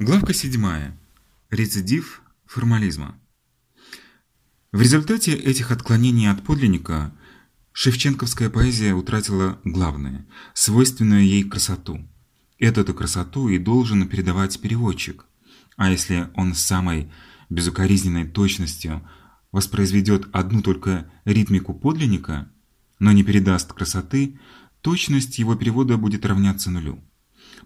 Главка 7. Рецидив формализма. В результате этих отклонений от подлинника шевченковская поэзия утратила главное – свойственную ей красоту. Эту-то красоту и должен передавать переводчик. А если он с самой безукоризненной точностью воспроизведет одну только ритмику подлинника, но не передаст красоты, точность его перевода будет равняться нулю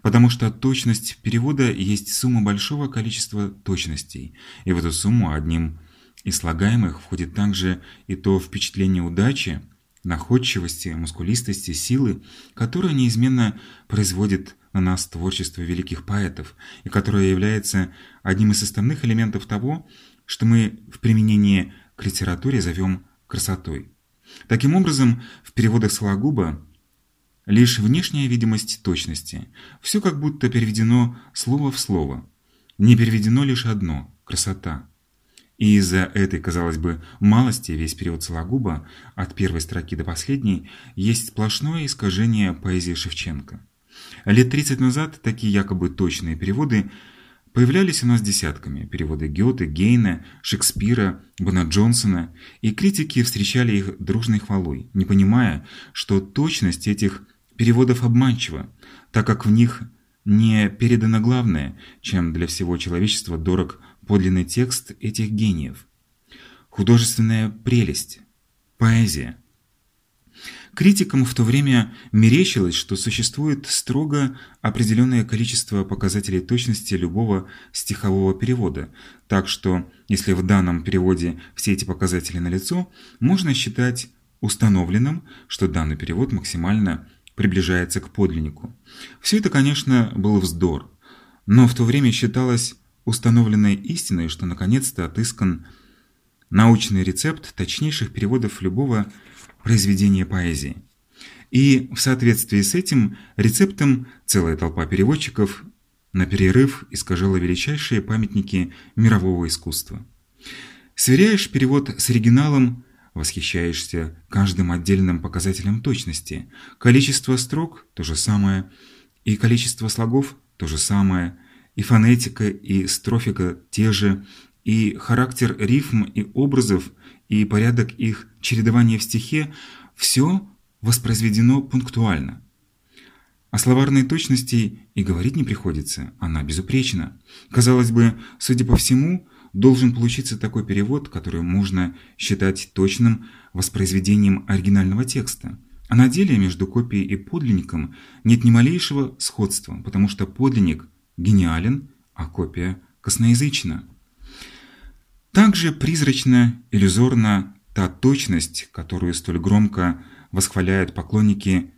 потому что точность перевода есть сумма большого количества точностей, и в эту сумму одним из слагаемых входит также и то впечатление удачи, находчивости, мускулистости, силы, которое неизменно производит на нас творчество великих поэтов, и которое является одним из составных элементов того, что мы в применении к литературе зовем красотой. Таким образом, в переводах Сологуба Лишь внешняя видимость точности. Все как будто переведено слово в слово. Не переведено лишь одно – красота. И из-за этой, казалось бы, малости весь период Сологуба, от первой строки до последней, есть сплошное искажение поэзии Шевченко. Лет 30 назад такие якобы точные переводы появлялись у нас десятками. Переводы Гёте, Гейна, Шекспира, Бона Джонсона, и критики встречали их дружной хвалой, не понимая, что точность этих переводов обманчива, так как в них не передано главное, чем для всего человечества дорог подлинный текст этих гениев. Художественная прелесть, поэзия. Критикам в то время мерещилось, что существует строго определенное количество показателей точности любого стихового перевода, так что, если в данном переводе все эти показатели налицо, можно считать установленным, что данный перевод максимально приближается к подлиннику. Все это, конечно, был вздор, но в то время считалось установленной истиной, что наконец-то отыскан научный рецепт точнейших переводов любого произведения поэзии. И в соответствии с этим рецептом целая толпа переводчиков на перерыв искажала величайшие памятники мирового искусства. Сверяешь перевод с оригиналом Восхищаешься каждым отдельным показателем точности. Количество строк – то же самое, и количество слогов – то же самое, и фонетика, и строфика – те же, и характер рифм и образов, и порядок их чередования в стихе – все воспроизведено пунктуально. О словарной точности и говорить не приходится, она безупречна. Казалось бы, судя по всему, должен получиться такой перевод, который можно считать точным воспроизведением оригинального текста. А на деле между копией и подлинником нет ни малейшего сходства, потому что подлинник гениален, а копия косноязычна. Также призрачно, иллюзорна та точность, которую столь громко восхваляют поклонники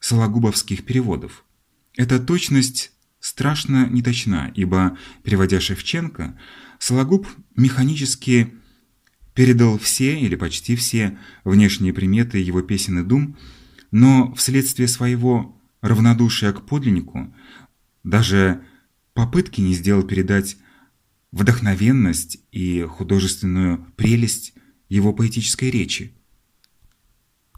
сологубовских переводов. Эта точность страшно неточна, ибо, переводя Шевченко, Сологуб механически передал все или почти все внешние приметы его песен и дум, но вследствие своего равнодушия к подлиннику даже попытки не сделал передать вдохновенность и художественную прелесть его поэтической речи.